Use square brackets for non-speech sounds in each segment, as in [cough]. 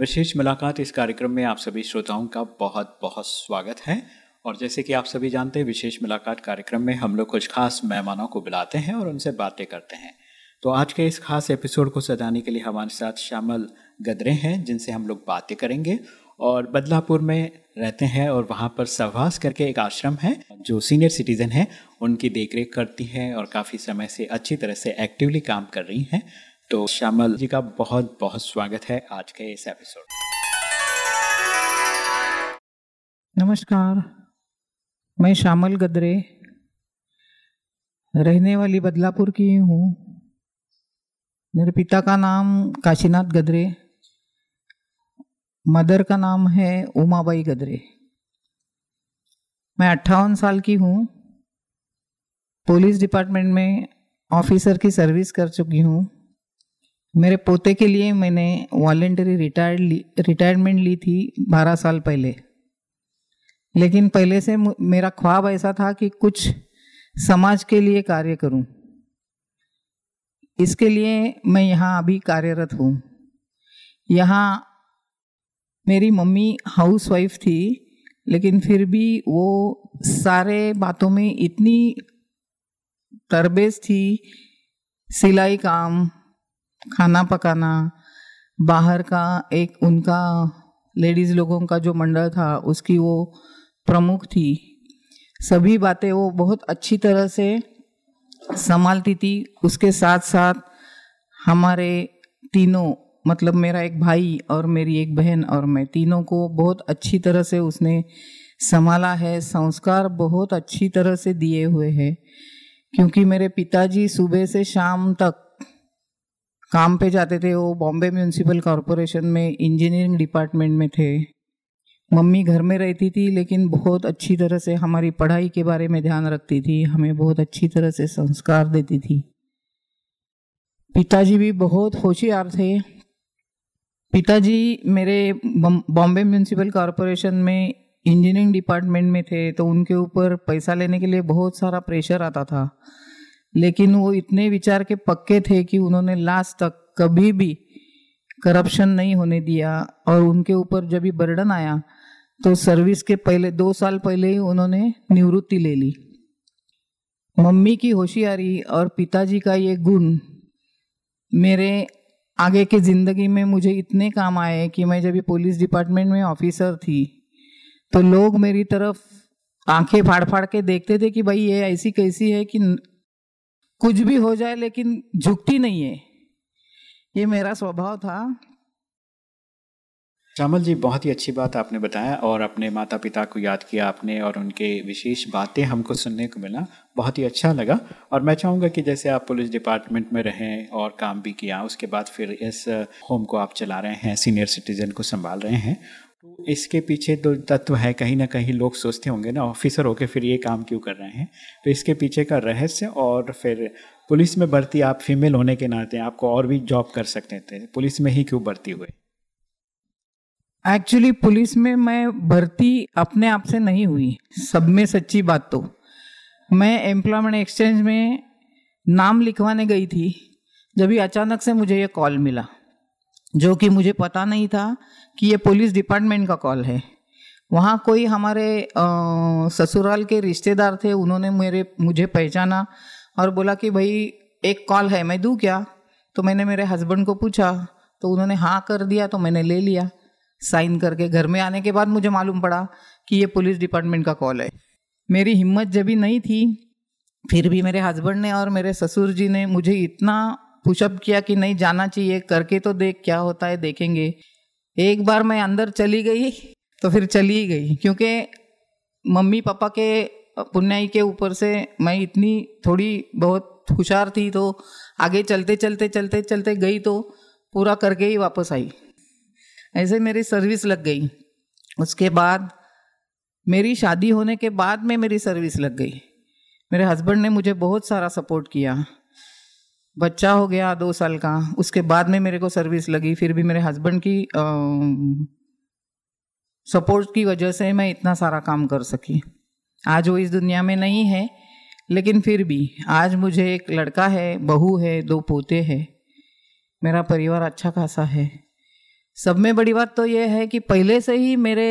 विशेष मुलाकात इस कार्यक्रम में आप सभी श्रोताओं का बहुत बहुत स्वागत है। और जैसे कि आप सभी जानते हैं, विशेष मुलाकात कार्यक्रम में हम लोग कुछ खास मेहमानों को बुलाते हैं और उनसे बातें करते हैं। तो आज के इस खास एपिसोड को सजाने के लिए हमारे साथ शामिल गदरे हैं, जिनसे हम लोग बातें करेंगे। और बदलापुर में रहते हैं और वहाँ पर सहवास करके एक आश्रम है, जो सीनियर सिटीज़न है, उनकी देखरेख करती हैं और काफ़ी समय से अच्छी तरह से एक्टिवली काम कर रही हैं। तो श्यामल जी का बहुत बहुत स्वागत है आज के इस एपिसोड नमस्कार, मैं श्यामल गदरे, रहने वाली बदलापुर की हूँ। मेरे पिता का नाम काशीनाथ गदरे, मदर का नाम है उमाबाई गदरे। मैं अट्ठावन साल की हूँ। पुलिस डिपार्टमेंट में ऑफिसर की सर्विस कर चुकी हूँ। मेरे पोते के लिए मैंने वॉलेंटरी रिटायर्ड रिटायरमेंट ली थी बारह साल पहले लेकिन पहले से मेरा ख्वाब ऐसा था कि कुछ समाज के लिए कार्य करूँ। इसके लिए मैं यहाँ अभी कार्यरत हूँ यहाँ मेरी मम्मी हाउस वाइफ थी, लेकिन फिर भी वो सारे बातों में इतनी तरबेज थी, सिलाई काम खाना पकाना, बाहर का एक उनका, लेडीज़ लोगों का जो मंडल था, उसकी वो प्रमुख थी। सभी बातें वो बहुत अच्छी तरह से संभालती थी। उसके साथ साथ हमारे तीनों मतलब मेरा एक भाई और मेरी एक बहन और मैं तीनों को बहुत अच्छी तरह से उसने संभाला है। संस्कार बहुत अच्छी तरह से दिए हुए हैं। क्योंकि मेरे पिताजी सुबह से शाम तक काम पे जाते थे, वो बॉम्बे म्यूनसिपल कॉरपोरेशन में इंजीनियरिंग डिपार्टमेंट में थे। मम्मी घर में रहती थी, लेकिन बहुत अच्छी तरह से हमारी पढ़ाई के बारे में ध्यान रखती थी, हमें बहुत अच्छी तरह से संस्कार देती थी। पिताजी भी बहुत होशियार थे। पिताजी मेरे बॉम्बे म्यूनसिपल कॉरपोरेशन में इंजीनियरिंग डिपार्टमेंट में थे तो उनके ऊपर पैसा लेने के लिए बहुत सारा प्रेशर आता था। लेकिन वो इतने विचार के पक्के थे कि उन्होंने लास्ट तक कभी भी करप्शन नहीं होने दिया और उनके ऊपर जब भी बर्डन आया तो सर्विस के पहले, दो साल पहले ही उन्होंने निवृत्ति ले ली। मम्मी की होशियारी और पिताजी का ये गुण मेरे आगे की ज़िंदगी में मुझे इतने काम आए कि मैं जब पुलिस डिपार्टमेंट में ऑफिसर थी तो लोग मेरी तरफ़ आँखें फाड़ फाड़ के देखते थे कि भाई ये ऐसी कैसी है कि कुछ भी हो जाए, लेकिन झुकती नहीं है। ये मेरा स्वभाव था। चामल जी, बहुत ही अच्छी बात आपने बताया और अपने माता पिता को याद किया आपने और उनके विशेष बातें हमको सुनने को मिला। बहुत ही अच्छा लगा और मैं चाहूँगा कि जैसे आप पुलिस डिपार्टमेंट में रहें और काम भी किया, उसके बाद फिर इस होम को आप चला रहे हैं, सीनियर सिटीजन को संभाल रहे हैं तो इसके पीछे तो तत्व है, कहीं ना कहीं लोग सोचते होंगे ना, ऑफिसर होके फिर ये काम क्यों कर रहे हैं? तो इसके पीछे का रहस्य और फिर पुलिस में भर्ती आप फीमेल होने के नाते आपको और भी जॉब कर सकते थे। पुलिस में ही क्यों भर्ती हुए? एक्चुअली पुलिस में मैं भर्ती अपने आप से नहीं हुई, सब में सच्ची बात तो। मैं एम्प्लॉयमेंट एक्सचेंज में नाम लिखवाने गई थी, जब ही अचानक से मुझे ये कॉल मिला, जो कि मुझे पता नहीं था कि ये पुलिस डिपार्टमेंट का कॉल है। वहाँ कोई हमारे ससुराल के रिश्तेदार थे, उन्होंने मेरे, मुझे पहचाना और बोला कि भाई, एक कॉल है, मैं दूँ क्या? तो मैंने मेरे हस्बैंड को पूछा तो उन्होंने हाँ कर दिया तो मैंने ले लिया। साइन करके घर में आने के बाद मुझे मालूम पड़ा कि ये पुलिस डिपार्टमेंट का कॉल है। मेरी हिम्मत जब भी नहीं थी, फिर भी मेरे हस्बैंड ने और मेरे ससुर जी ने मुझे इतना पुशअप किया कि नहीं, जाना चाहिए, करके तो देख क्या होता है, देखेंगे। एक बार मैं अंदर चली गई तो फिर चली गई, क्योंकि मम्मी पापा के पुण्याई के ऊपर से मैं इतनी थोड़ी बहुत हुशार थी तो आगे चलते चलते चलते चलते गई तो पूरा करके ही वापस आई। ऐसे मेरी सर्विस लग गई। उसके बाद, मेरी शादी होने के बाद में मेरी सर्विस लग गई। मेरे हस्बैंड ने मुझे बहुत सारा सपोर्ट किया। बच्चा हो गया दो साल का, उसके बाद में मेरे को सर्विस लगी, फिर भी मेरे हस्बैंड की सपोर्ट की वजह से मैं इतना सारा काम कर सकी। आज वो इस दुनिया में नहीं है, लेकिन फिर भी आज मुझे एक लड़का है, बहू है, दो पोते हैं। मेरा परिवार अच्छा खासा है। सब में बड़ी बात तो ये है कि पहले से ही मेरे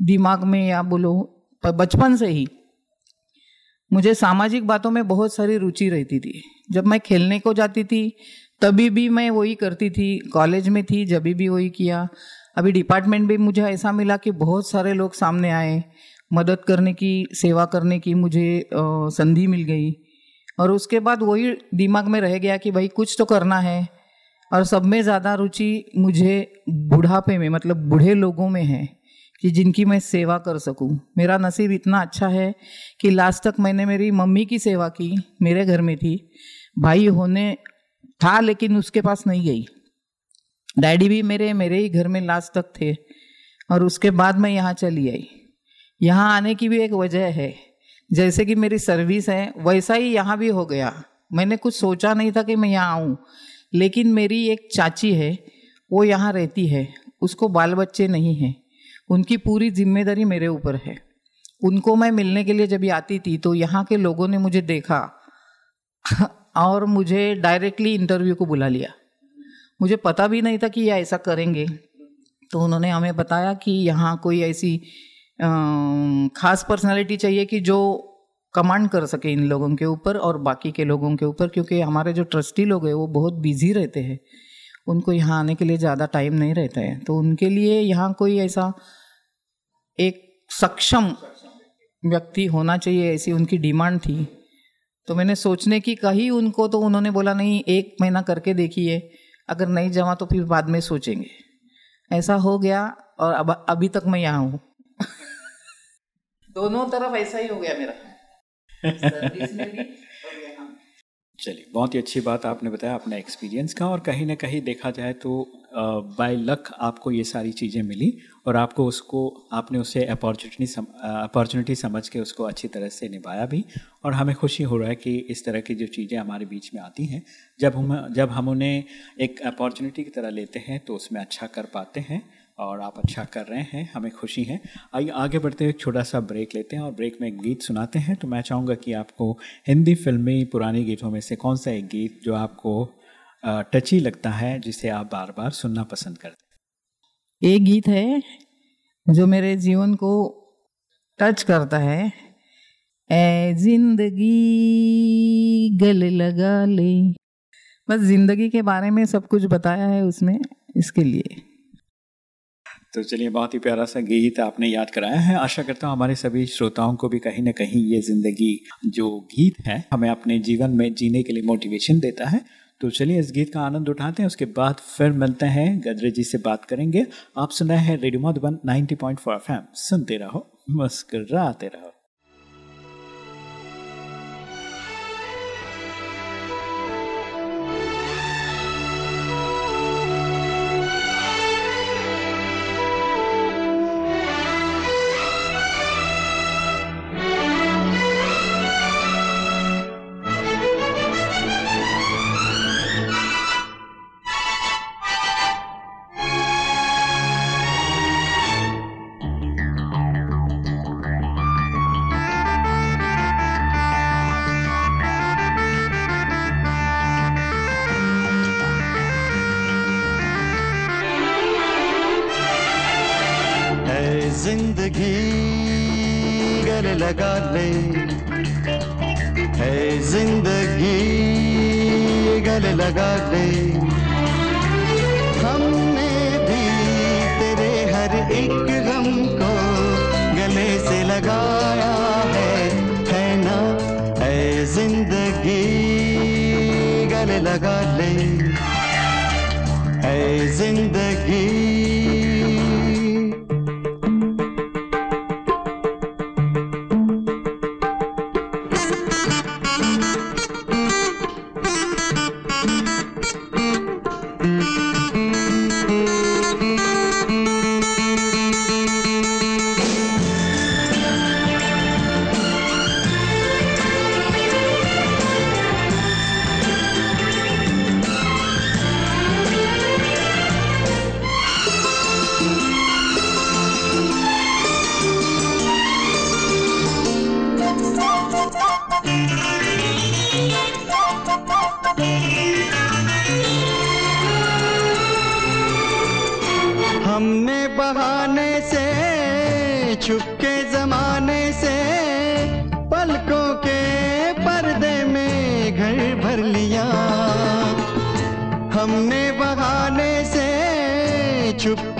दिमाग में या बोलो बचपन से ही मुझे सामाजिक बातों में बहुत सारी रुचि रहती थी। जब मैं खेलने को जाती थी, तभी भी मैं वही करती थी। कॉलेज में थी, जब भी वही किया। अभी डिपार्टमेंट भी मुझे ऐसा मिला कि बहुत सारे लोग सामने आए। मदद करने की, सेवा करने की मुझे संधि मिल गई। और उसके बाद वही दिमाग में रह गया कि भाई कुछ तो करना है। और सब में ज़्यादा रुचि मुझे बुढ़ापे में मतलब बूढ़े लोगों में है। कि जिनकी मैं सेवा कर सकूँ। मेरा नसीब इतना अच्छा है कि लास्ट तक मैंने मेरी मम्मी की सेवा की, मेरे घर में थी। भाई होने था लेकिन उसके पास नहीं गई। डैडी भी मेरे मेरे ही घर में लास्ट तक थे और उसके बाद मैं यहाँ चली आई। यहाँ आने की भी एक वजह है। जैसे कि मेरी सर्विस है, वैसा ही यहाँ भी हो गया। मैंने कुछ सोचा नहीं था कि मैं यहाँ आऊँ, लेकिन मेरी एक चाची है, वो यहाँ रहती है। उसको बाल बच्चे नहीं हैं। उनकी पूरी ज़िम्मेदारी मेरे ऊपर है। उनको मैं मिलने के लिए जब आती थी तो यहाँ के लोगों ने मुझे देखा [laughs] और मुझे डायरेक्टली इंटरव्यू को बुला लिया। मुझे पता भी नहीं था कि ये ऐसा करेंगे। तो उन्होंने हमें बताया कि यहाँ कोई ऐसी खास पर्सनालिटी चाहिए कि जो कमांड कर सके इन लोगों के ऊपर और बाकी के लोगों के ऊपर, क्योंकि हमारे जो ट्रस्टी लोग हैं, वो बहुत बिज़ी रहते हैं। उनको यहाँ आने के लिए ज़्यादा टाइम नहीं रहता है। तो उनके लिए यहाँ कोई ऐसा एक सक्षम व्यक्ति होना चाहिए ऐसी उनकी डिमांड थी। तो मैंने सोचने की कही उनको तो उन्होंने बोला नहीं एक महीना करके देखिए। अगर नहीं जमा तो फिर बाद में सोचेंगे। ऐसा हो गया और अब अभी तक मैं यहाँ हूँ। [laughs] दोनों तरफ़ ऐसा ही हो गया मेरा। [laughs] चलिए बहुत ही अच्छी बात आपने बताया अपना एक्सपीरियंस का और कहीं ना कहीं देखा जाए तो बाय लक आपको ये सारी चीज़ें मिली और आपको उसको आपने उसे अपॉर्चुनिटी सम, अपॉर्चुनिटी समझ के उसको अच्छी तरह से निभाया भी और हमें खुशी हो रहा है कि इस तरह की जो चीज़ें हमारे बीच में आती हैं जब हम जब हम उन्हें एक अपॉर्चुनिटी की तरह लेते हैं तो उसमें अच्छा कर पाते हैं। और आप अच्छा कर रहे हैं, हमें खुशी है। आइए, आगे बढ़ते हुए एक छोटा सा ब्रेक लेते हैं और ब्रेक में एक गीत सुनाते हैं। तो मैं चाहूँगा कि आपको हिंदी फिल्मी पुरानी गीतों में से कौन सा एक गीत जो आपको टची लगता है, जिसे आप बार बार सुनना पसंद करते एक गीत है, जो मेरे जीवन को टच करता है। ए ज़िंदगी गल लगा ले। बस ज़िंदगी के बारे में सब कुछ बताया है उसमें, इसके लिए। तो चलिए, बहुत ही प्यारा सा गीत आपने याद कराया है। आशा करता हूँ हमारे सभी श्रोताओं को भी कहीं ना कहीं ये ज़िंदगी, जो गीत है, हमें अपने जीवन में जीने के लिए मोटिवेशन देता है। तो चलिए, इस गीत का आनंद उठाते हैं, उसके बाद फिर मिलते हैं, गदरे जी से बात करेंगे। आप सुना है रेडियो मधुबन 90.4 पॉइंट सुनते रहो, मुस्कराते रहो। लगा ले। ऐ ज़िंदगी हमने बहाने से, छुपके जमाने से, पलकों के पर्दे में घर भर लिया। हमने बहाने से, छुपके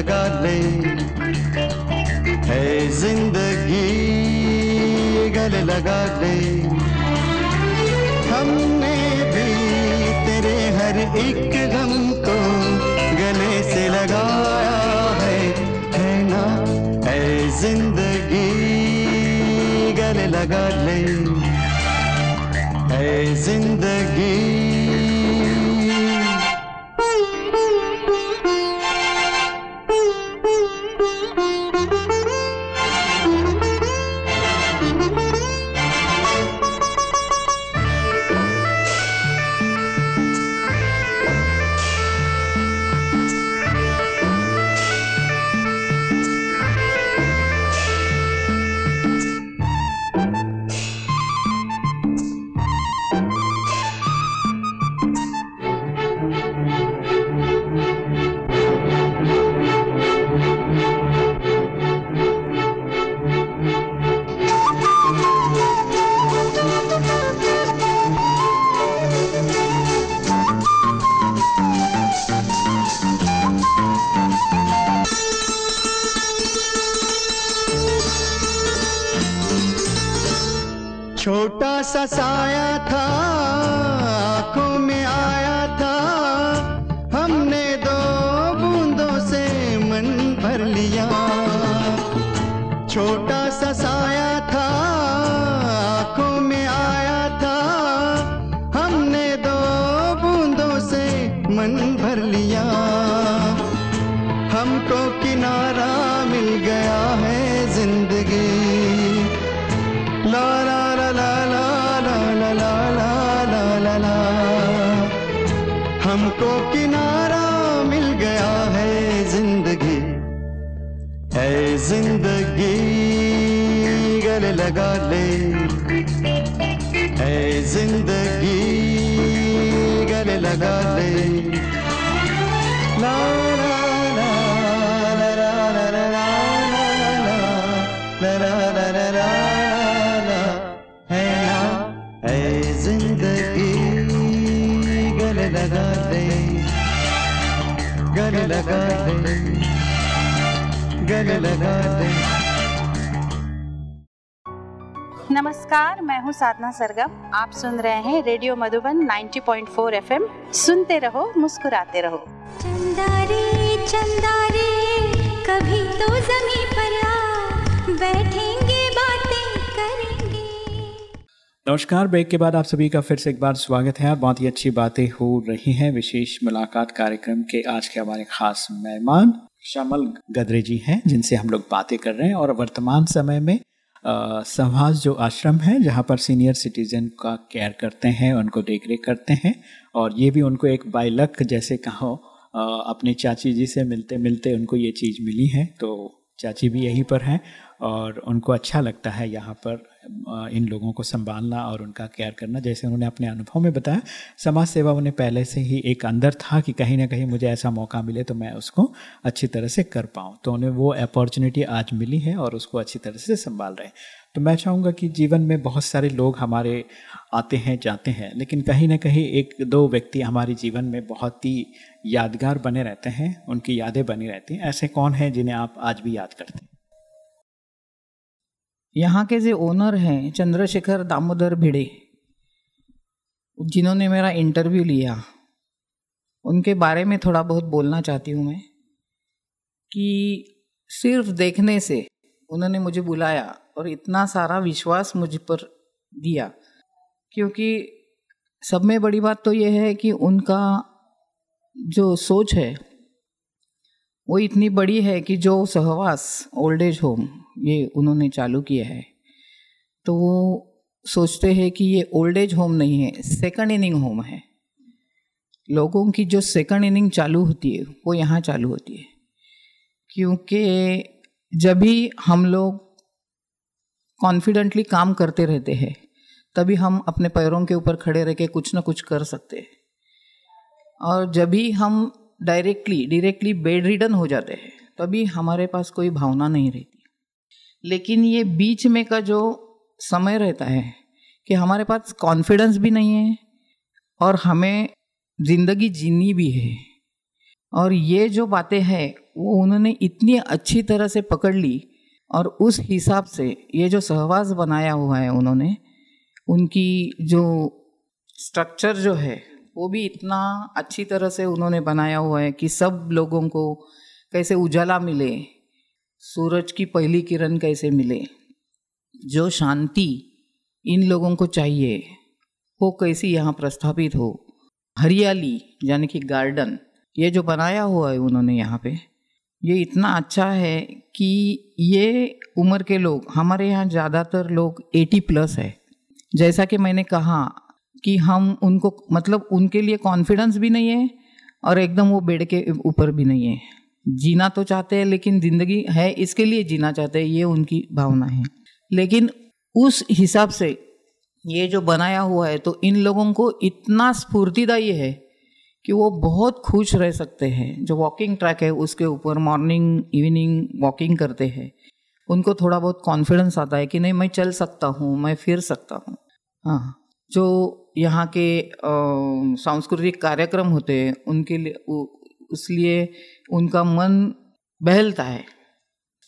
लगा ले है ज़िंदगी गले लगा ले हमने भी तेरे हर एक गम को गले से लगाया है है ना? है ज़िंदगी गले लगा ले है ज़िंदगी। हमको किनारा मिल गया है ज़िंदगी। है ज़िंदगी गले लगा ले। है ज़िंदगी गले लगा ला। गले लगा दे गले लगा दे। नमस्कार मैं हूँ साधना सरगम। आप सुन रहे हैं रेडियो मधुबन 90.4 एफएम। सुनते रहो मुस्कुराते रहो। चंदा रे चंदा रे कभी तो जमी पर आ बैठेंगे नमस्कार, ब्रेक के बाद आप सभी का फिर से एक बार स्वागत है। बहुत ही अच्छी बातें हो रही हैं, विशेष मुलाकात कार्यक्रम के आज के हमारे खास मेहमान श्यामल गदरे जी हैं, जिनसे हम लोग बातें कर रहे हैं और वर्तमान समय में समाज जो आश्रम है, जहाँ पर सीनियर सिटीजन का केयर करते हैं, उनको देख रेख करते हैं और ये भी उनको एक बाई लक, जैसे कहो अपने चाची जी से मिलते मिलते उनको ये चीज़ मिली है तो चाची भी यहीं पर हैं और उनको अच्छा लगता है यहाँ पर इन लोगों को संभालना और उनका केयर करना, जैसे उन्होंने अपने अनुभव में बताया। समाज सेवा उन्हें पहले से ही एक अंदर था कि कहीं ना कहीं मुझे ऐसा मौका मिले तो मैं उसको अच्छी तरह से कर पाऊँ। तो उन्हें वो अपॉर्चुनिटी आज मिली है और उसको अच्छी तरह से संभाल रहे हैं। तो मैं चाहूँगा कि जीवन में बहुत सारे लोग हमारे आते हैं, जाते हैं, लेकिन कहीं ना कहीं एक दो व्यक्ति हमारे जीवन में बहुत ही यादगार बने रहते हैं, उनकी यादें बनी रहती हैं। ऐसे कौन हैं जिन्हें आप आज भी याद करते हैं? यहाँ के जो ओनर हैं, चंद्रशेखर दामोदर भिड़े, जिन्होंने मेरा इंटरव्यू लिया, उनके बारे में थोड़ा बहुत बोलना चाहती हूँ मैं, कि सिर्फ़ देखने से उन्होंने मुझे बुलाया और इतना सारा विश्वास मुझ पर दिया, क्योंकि सब में बड़ी बात तो यह है कि उनका जो सोच है, वो इतनी बड़ी है कि जो सहवास ओल्ड एज होम ये उन्होंने चालू किया है। तो वो सोचते हैं कि ये ओल्ड एज होम नहीं है सेकंड इनिंग होम है। लोगों की जो सेकंड इनिंग चालू होती है, वो यहाँ चालू होती है। क्योंकि जब भी हम लोग कॉन्फिडेंटली काम करते रहते हैं, तभी हम अपने पैरों के ऊपर खड़े रह के कुछ ना कुछ कर सकते हैं। और जब भी हम डायरेक्टली डायरेक्टली बेड रिडन हो जाते हैं, तभी हमारे पास कोई भावना नहीं रहती। लेकिन ये बीच में का जो समय रहता है कि हमारे पास कॉन्फिडेंस भी नहीं है और हमें ज़िंदगी जीनी भी है। और ये जो बातें हैं, वो उन्होंने इतनी अच्छी तरह से पकड़ ली और उस हिसाब से ये जो सहवास बनाया हुआ है उन्होंने, उनकी जो स्ट्रक्चर जो है, वो भी इतना अच्छी तरह से उन्होंने बनाया हुआ है कि सब लोगों को कैसे उजाला मिले। सूरज की पहली किरण कैसे मिले? जो शांति इन लोगों को चाहिए, वो कैसी यहाँ प्रस्थापित हो? हरियाली, यानी कि गार्डन, ये जो बनाया हुआ है उन्होंने यहाँ पे, ये इतना अच्छा है कि ये उम्र के लोग, हमारे यहाँ ज़्यादातर लोग 80 प्लस है। जैसा कि मैंने कहा कि हम उनको मतलब उनके लिए कॉन्फिडेंस भी नहीं है और एकदम वो बेड के ऊपर भी नहीं है। जीना तो चाहते हैं, लेकिन ज़िंदगी है, इसके लिए जीना चाहते हैं, ये उनकी भावना है। लेकिन उस हिसाब से ये जो बनाया हुआ है तो इन लोगों को इतना स्फूर्तिदायी है कि वो बहुत खुश रह सकते हैं। जो वॉकिंग ट्रैक है, उसके ऊपर मॉर्निंग इवनिंग वॉकिंग करते हैं, उनको थोड़ा बहुत कॉन्फिडेंस आता है कि नहीं, मैं चल सकता हूँ, मैं फिर सकता हूँ। हाँ जो यहाँ के सांस्कृतिक कार्यक्रम होते हैं, उनके लिए इसलिए उनका मन बहलता है।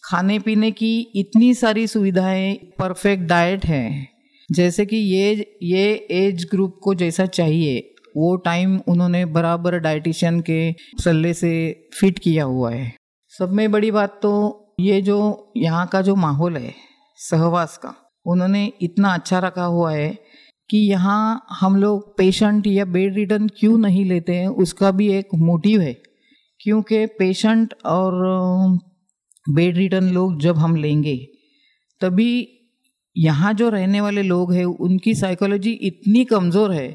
खाने पीने की इतनी सारी सुविधाएँ परफेक्ट डाइट है। जैसे कि ये ये एज ग्रुप को जैसा चाहिए, वो टाइम उन्होंने बराबर डाइटिशियन के सल्ले से फिट किया हुआ है। सब में बड़ी बात तो ये जो यहाँ का जो माहौल है, सहवास का, उन्होंने इतना अच्छा रखा हुआ है कि यहाँ हम लोग पेशेंट या बेड रिटर्न क्यों नहीं लेते हैं, उसका भी एक मोटिव है। क्योंकि पेशेंट और बेड रिटर्न लोग जब हम लेंगे, तभी यहाँ जो रहने वाले लोग हैं, उनकी साइकोलॉजी इतनी कमज़ोर है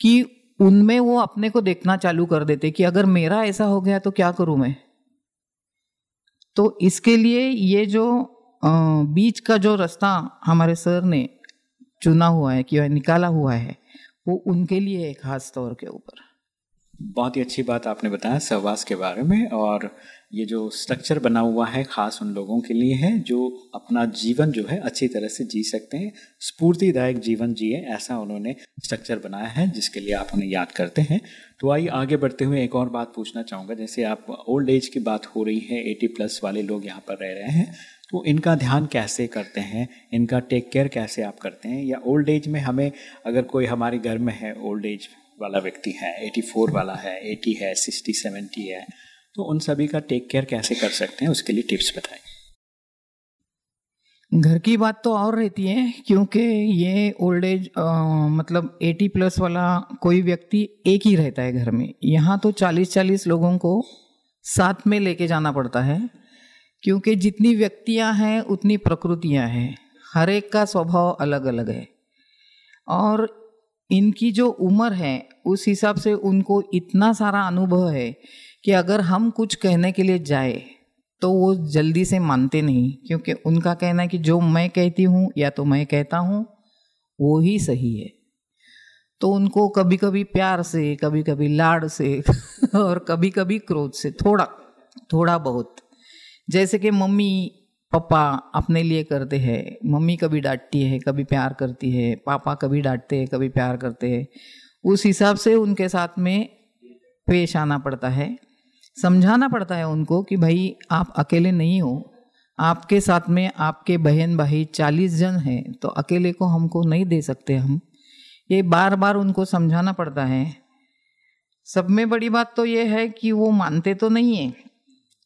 कि उनमें वो अपने को देखना चालू कर देते कि अगर मेरा ऐसा हो गया तो क्या करूँ मैं? तो इसके लिए ये जो बीच का जो रास्ता हमारे सर ने चुना हुआ है, कि निकाला हुआ है, वो उनके लिए है खास तौर के ऊपर। बहुत ही अच्छी बात आपने बताया सहवास के बारे में और ये जो स्ट्रक्चर बना हुआ है ख़ास उन लोगों के लिए है जो अपना जीवन जो है अच्छी तरह से जी सकते हैं, स्फूर्तिदायक जीवन जिए, ऐसा उन्होंने स्ट्रक्चर बनाया है जिसके लिए आप उन्हें याद करते हैं। तो आइए आगे बढ़ते हुए एक और बात पूछना चाहूँगा, जैसे आप ओल्ड एज की बात हो रही है एटी प्लस वाले लोग यहाँ पर रह रहे हैं तो इनका ध्यान कैसे करते हैं, इनका टेक केयर कैसे आप करते हैं? या ओल्ड एज में हमें अगर कोई हमारे घर में है ओल्ड एज वाला व्यक्ति है 84 वाला है 80 है 60 70 है तो उन सभी का टेक केयर कैसे कर सकते हैं, उसके लिए टिप्स बताएँ। घर की बात तो और रहती है, क्योंकि ये ओल्ड एज मतलब 80 प्लस वाला कोई व्यक्ति एक ही रहता है घर में। यहाँ तो 40-40 लोगों को साथ में लेके जाना पड़ता है, क्योंकि जितनी व्यक्तियाँ हैं, उतनी प्रकृतियाँ हैं। हर एक का स्वभाव अलग अलग है। और इनकी जो उम्र है, उस हिसाब से उनको इतना सारा अनुभव है कि अगर हम कुछ कहने के लिए जाए तो वो जल्दी से मानते नहीं, क्योंकि उनका कहना है कि जो मैं कहती हूँ, या तो मैं कहता हूँ, वो ही सही है। तो उनको कभी कभी प्यार से कभी कभी लाड से, [laughs] और कभी कभी क्रोध से, थोड़ा थोड़ा बहुत। जैसे कि मम्मी पापा अपने लिए करते हैं, मम्मी कभी डांटती है, कभी प्यार करती है, पापा कभी डांटते हैं, कभी प्यार करते हैं। उस हिसाब से उनके साथ में पेश आना पड़ता है। समझाना पड़ता है उनको कि भाई आप अकेले नहीं हो। आपके साथ में आपके बहन भाई चालीस जन हैं तो अकेले को हमको नहीं दे सकते हम। ये बार बार उनको समझाना पड़ता है। सब में बड़ी बात तो ये है कि वो मानते तो नहीं है।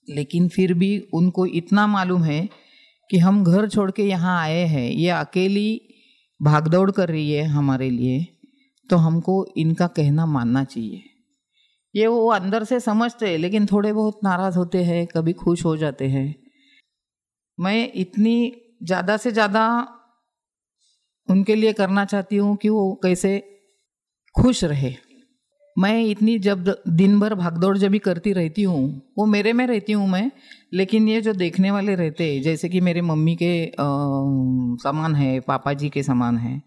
लेकिन फिर भी उनको इतना मालूम है कि हम घर छोड़ के यहाँ आए हैं। ये अकेली भागदौड़ कर रही है हमारे लिए तो हमको इनका कहना मानना चाहिए। ये वो अंदर से समझते हैं, लेकिन थोड़े बहुत नाराज़ होते हैं, कभी खुश हो जाते हैं। मैं इतनी ज़्यादा से ज़्यादा उनके लिए करना चाहती हूँ कि वो कैसे खुश रहे। मैं इतनी जब दिन भर भागदौड़ जब भी करती रहती हूँ, वो मेरे में रहती हूँ मैं, लेकिन ये जो देखने वाले रहते हैं जैसे कि मेरे मम्मी के समान है, पापा जी के समान है,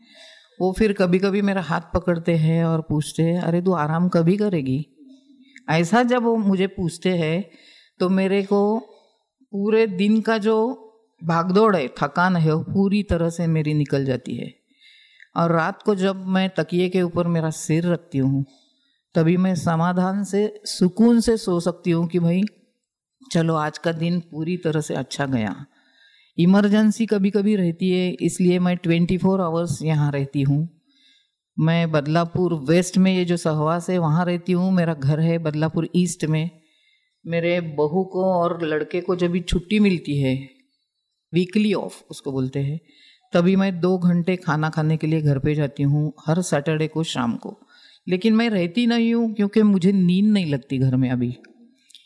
वो फिर कभी कभी मेरा हाथ पकड़ते हैं और पूछते हैं, अरे, तू आराम कभी करेगी? ऐसा जब वो मुझे पूछते हैं तो मेरे को पूरे दिन का जो भागदौड़ है, थकान है, वो पूरी तरह से मेरी निकल जाती है। और रात को जब मैं तकिए के ऊपर मेरा सिर रखती हूँ तभी मैं समाधान से, सुकून से सो सकती हूँ कि भाई, चलो आज का दिन पूरी तरह से अच्छा गया। इमरजेंसी कभी कभी रहती है, इसलिए मैं ट्वेंटी फोर आवर्स यहाँ रहती हूँ। मैं बदलापुर वेस्ट में ये जो सहवास है, वहाँ रहती हूँ। मेरा घर है बदलापुर ईस्ट में। मेरे बहू को और लड़के को जब भी छुट्टी मिलती है वीकली ऑफ़ उसको बोलते हैं, तभी मैं दो घंटे खाना खाने के लिए घर पे जाती हूँ, हर सैटरडे को शाम को। लेकिन मैं रहती नहीं हूँ क्योंकि मुझे नींद नहीं लगती घर में अभी।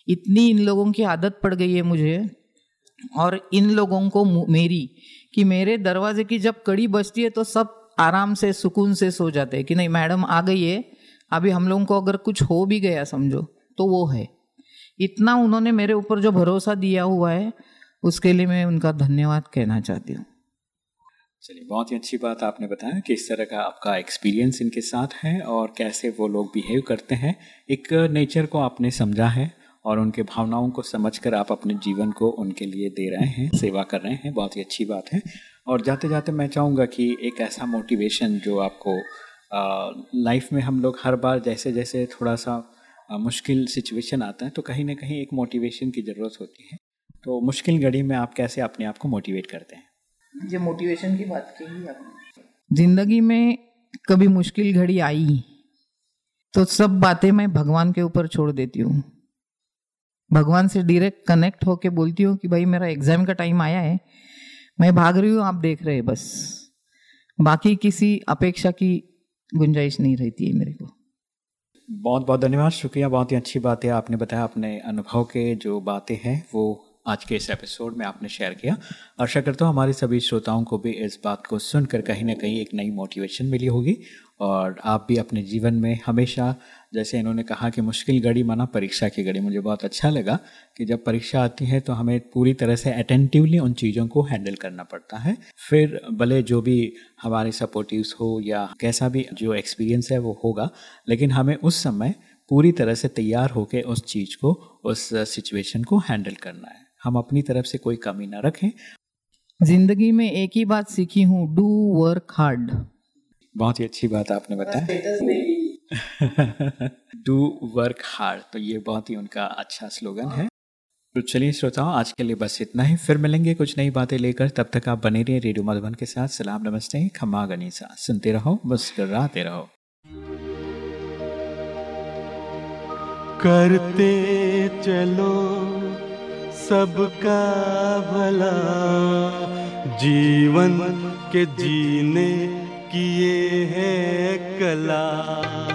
इतनी इन लोगों की आदत पड़ गई है मुझे और इन लोगों को मेरी कि मेरे दरवाजे की जब कड़ी बजती है तो सब आराम से, सुकून से सो जाते हैं कि नहीं, मैडम आ गई है, अभी हम लोगों को अगर कुछ हो भी गया समझो तो वो है। इतना उन्होंने मेरे ऊपर जो भरोसा दिया हुआ है, उसके लिए मैं उनका धन्यवाद कहना चाहती हूँ। चलिए, बहुत ही अच्छी बात आपने बताया कि इस तरह का आपका एक्सपीरियंस इनके साथ है और कैसे वो लोग बिहेव करते हैं। एक नेचर को आपने समझा है और उनके भावनाओं को समझकर आप अपने जीवन को उनके लिए दे रहे हैं, सेवा कर रहे हैं, बहुत ही अच्छी बात है। और जाते जाते मैं चाहूँगा कि एक ऐसा मोटिवेशन जो आपको लाइफ में हम लोग हर बार जैसे जैसे थोड़ा सा मुश्किल सिचुएशन आता है तो कहीं ना कहीं एक मोटिवेशन की ज़रूरत होती है। तो मुश्किल घड़ी में आप कैसे अपने आप को मोटिवेट करते हैं? जो मोटिवेशन की बात कही आपने। ज़िंदगी में कभी मुश्किल घड़ी आई तो सब बातें मैं भगवान के ऊपर छोड़ देती हूँ। भगवान से डायरेक्ट कनेक्ट होके बोलती हूँ कि भाई मेरा एग्ज़ाम का टाइम आया है मैं भाग रही हूँ आप देख रहे हैं बस। बाकी किसी अपेक्षा की गुंजाइश नहीं रहती है मेरे को। बहुत बहुत धन्यवाद शुक्रिया बहुत ही अच्छी बात है आपने बताया अपने अनुभव के जो बातें हैं वो आज के इस एपिसोड में आपने शेयर किया। आशा करता हूँ हमारे सभी श्रोताओं को भी इस बात को सुनकर कहीं ना कहीं एक नई मोटिवेशन मिली होगी और आप भी अपने जीवन में हमेशा, जैसे इन्होंने कहा कि मुश्किल घड़ी माना परीक्षा की घड़ी। मुझे बहुत अच्छा लगा कि जब परीक्षा आती है तो हमें पूरी तरह से अटेंटिवली उन चीज़ों को हैंडल करना पड़ता है। फिर भले जो भी हमारे सपोर्टिव्स हो या कैसा भी जो एक्सपीरियंस है वो होगा, लेकिन हमें उस समय पूरी तरह से तैयार होकर उस चीज़ को, उस सिचुएशन को हैंडल करना है। हम अपनी तरफ़ से कोई कमी ना रखें। ज़िंदगी में एक ही बात सीखी हूँ डू वर्क हार्ड बहुत ही अच्छी बात आपने बताया। डू वर्क हार्ड तो ये बहुत ही उनका अच्छा स्लोगन है। तो चलिए श्रोताओं आज के लिए बस इतना ही। फिर मिलेंगे कुछ नई बातें लेकर। तब तक आप बने रहिए रेडियो मधुबन के साथ। सलाम नमस्ते। खमा गनीसा। सुनते रहो मुस्कराते रहो। करते चलो। सबका भला। जीवन के जीने किए हैं कला।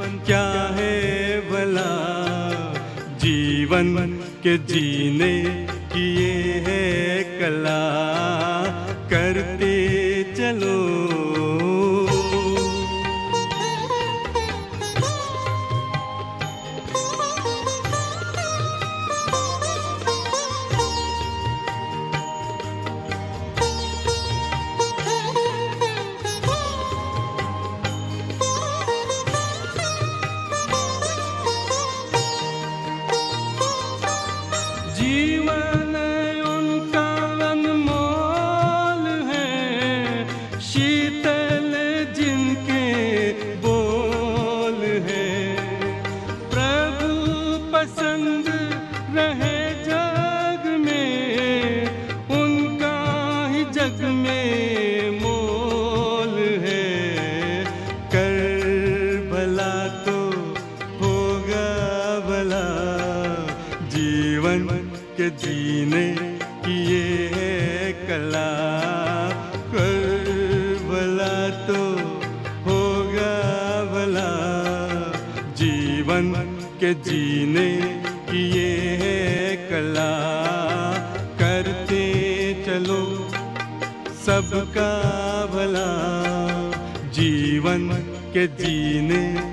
जीवन क्या है भला? जीवन के जीने की ये है कला। करते need